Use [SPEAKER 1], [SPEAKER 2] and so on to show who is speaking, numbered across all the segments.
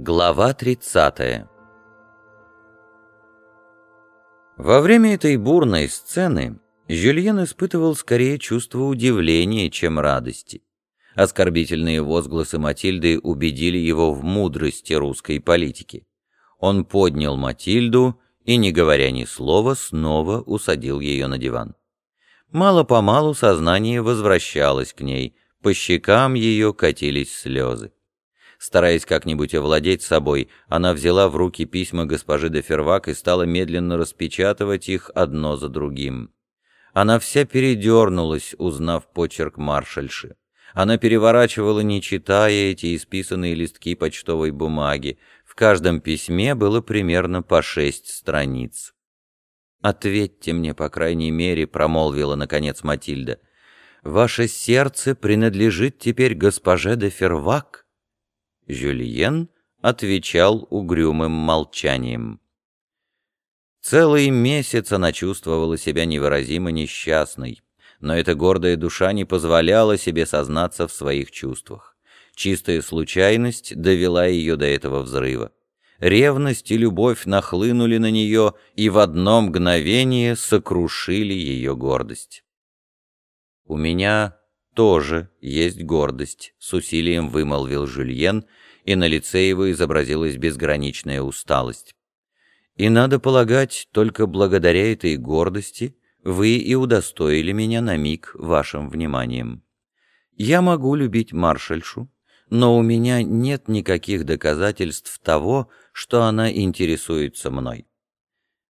[SPEAKER 1] Глава 30 Во время этой бурной сцены Жюльен испытывал скорее чувство удивления, чем радости. Оскорбительные возгласы Матильды убедили его в мудрости русской политики. Он поднял Матильду и, не говоря ни слова, снова усадил ее на диван. Мало-помалу сознание возвращалось к ней, по щекам ее катились слезы. Стараясь как-нибудь овладеть собой, она взяла в руки письма госпожи де Фервак и стала медленно распечатывать их одно за другим. Она вся передернулась, узнав почерк маршальши. Она переворачивала, не читая эти исписанные листки почтовой бумаги. В каждом письме было примерно по шесть страниц. «Ответьте мне, по крайней мере», — промолвила, наконец, Матильда. «Ваше сердце принадлежит теперь госпоже де Фервак?» Жюльен отвечал угрюмым молчанием. Целый месяц она чувствовала себя невыразимо несчастной, но эта гордая душа не позволяла себе сознаться в своих чувствах. Чистая случайность довела ее до этого взрыва. Ревность и любовь нахлынули на нее и в одно мгновение сокрушили ее гордость. «У меня тоже есть гордость», — с усилием вымолвил Жюльен, и на лице его изобразилась безграничная усталость. «И надо полагать, только благодаря этой гордости вы и удостоили меня на миг вашим вниманием. Я могу любить маршальшу, но у меня нет никаких доказательств того, что она интересуется мной».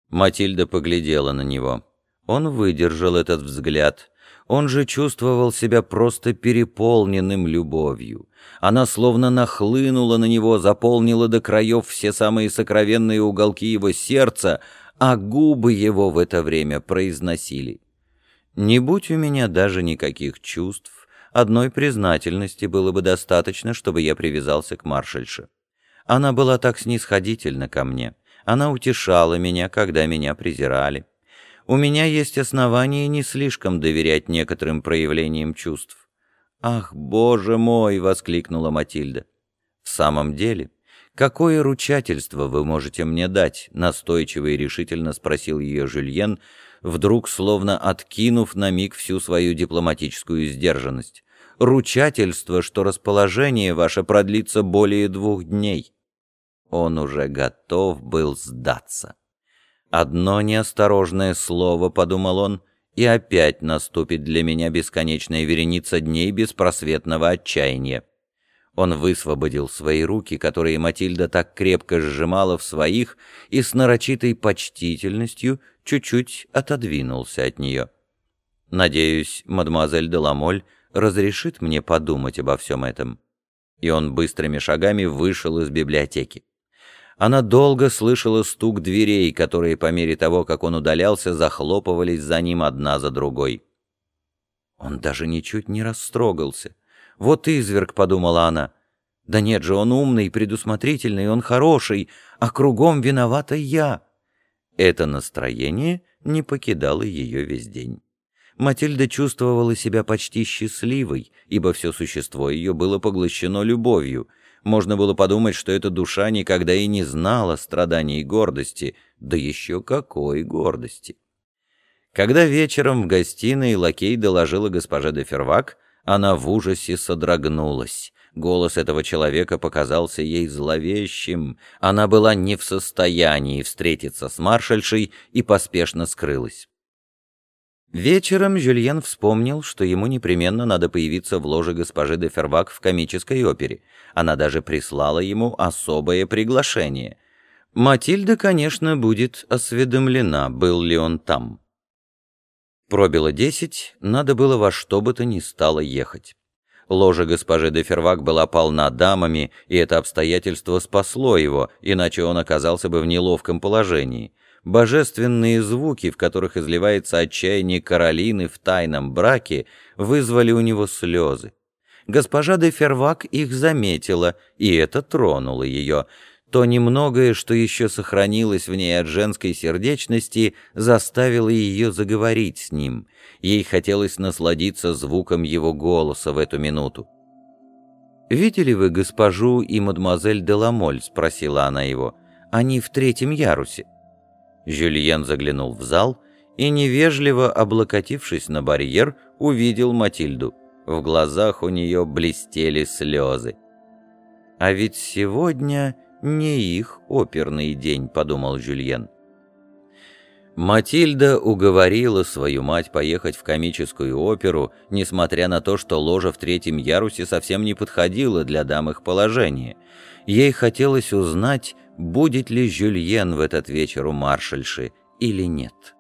[SPEAKER 1] Матильда поглядела на него. Он выдержал этот взгляд, он же чувствовал себя просто переполненным любовью. Она словно нахлынула на него, заполнила до краев все самые сокровенные уголки его сердца, а губы его в это время произносили. «Не будь у меня даже никаких чувств, одной признательности было бы достаточно, чтобы я привязался к маршальше. Она была так снисходительна ко мне, она утешала меня, когда меня презирали» у меня есть основания не слишком доверять некоторым проявлениям чувств. «Ах, боже мой!» — воскликнула Матильда. «В самом деле, какое ручательство вы можете мне дать?» — настойчиво и решительно спросил ее Жюльен, вдруг словно откинув на миг всю свою дипломатическую сдержанность. «Ручательство, что расположение ваше продлится более двух дней». Он уже готов был сдаться. Одно неосторожное слово, подумал он, и опять наступит для меня бесконечная вереница дней беспросветного отчаяния. Он высвободил свои руки, которые Матильда так крепко сжимала в своих, и с нарочитой почтительностью чуть-чуть отодвинулся от нее. «Надеюсь, мадемуазель де Ламоль разрешит мне подумать обо всем этом». И он быстрыми шагами вышел из библиотеки. Она долго слышала стук дверей, которые по мере того, как он удалялся, захлопывались за ним одна за другой. Он даже ничуть не растрогался. «Вот изверг», — подумала она. «Да нет же, он умный, предусмотрительный, он хороший, а кругом виновата я». Это настроение не покидало ее весь день. Матильда чувствовала себя почти счастливой, ибо все существо ее было поглощено любовью — можно было подумать, что эта душа никогда и не знала страданий и гордости, да еще какой гордости. Когда вечером в гостиной лакей доложила госпожа де Фервак, она в ужасе содрогнулась. Голос этого человека показался ей зловещим. Она была не в состоянии встретиться с маршальшей и поспешно скрылась. Вечером Жюльен вспомнил, что ему непременно надо появиться в ложе госпожи де Фервак в комической опере. Она даже прислала ему особое приглашение. Матильда, конечно, будет осведомлена, был ли он там. Пробило десять, надо было во что бы то ни стало ехать. Ложа госпожи де Фервак была полна дамами, и это обстоятельство спасло его, иначе он оказался бы в неловком положении — Божественные звуки, в которых изливается отчаяние Каролины в тайном браке, вызвали у него слезы. Госпожа де Фервак их заметила, и это тронуло ее. То немногое, что еще сохранилось в ней от женской сердечности, заставило ее заговорить с ним. Ей хотелось насладиться звуком его голоса в эту минуту. «Видели вы госпожу и мадемуазель Деламоль?» — спросила она его. «Они в третьем ярусе». Жюльен заглянул в зал и, невежливо облокотившись на барьер, увидел Матильду. В глазах у нее блестели слезы. «А ведь сегодня не их оперный день», — подумал Жюльен. Матильда уговорила свою мать поехать в комическую оперу, несмотря на то, что ложа в третьем ярусе совсем не подходила для дам их положения. Ей хотелось узнать, будет ли Жюльен в этот вечер у маршальши или нет.